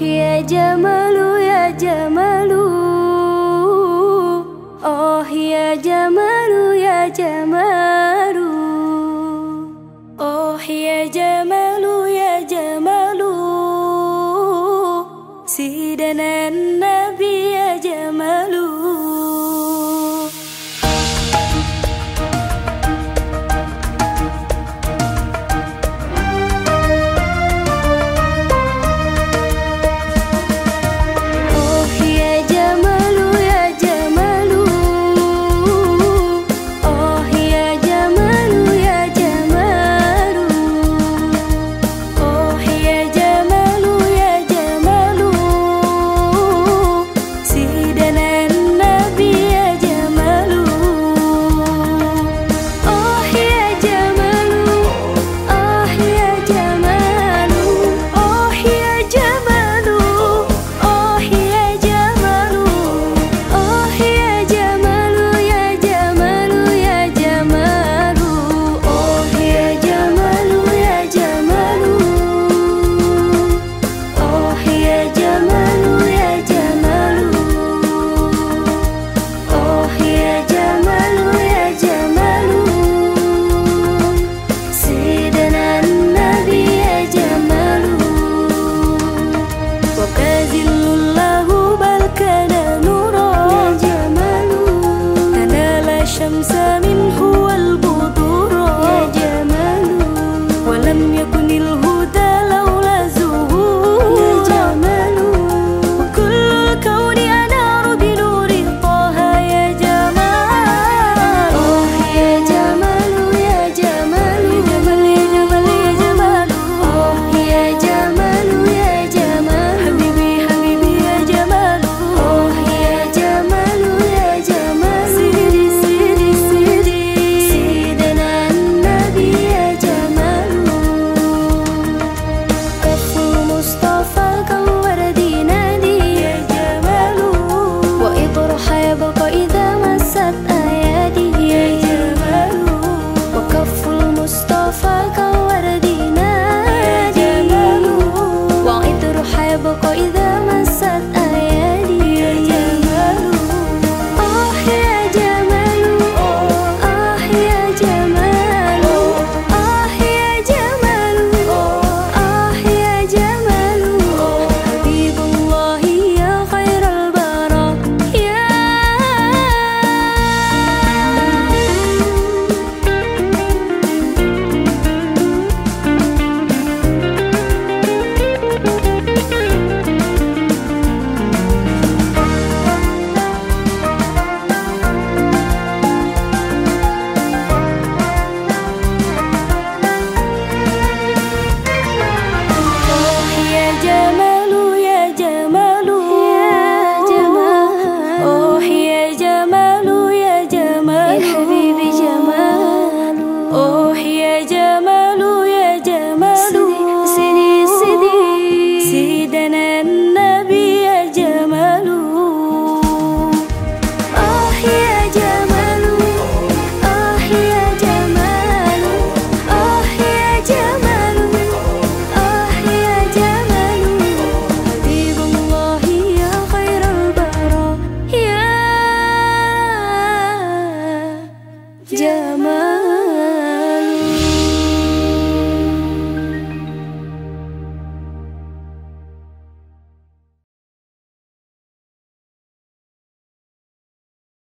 ya jamalu oh, ya jamalu Oh ya jamalu ya jamalu Oh ya jamalu ya jamalu Sidanan Nabi الشمس من saat ayah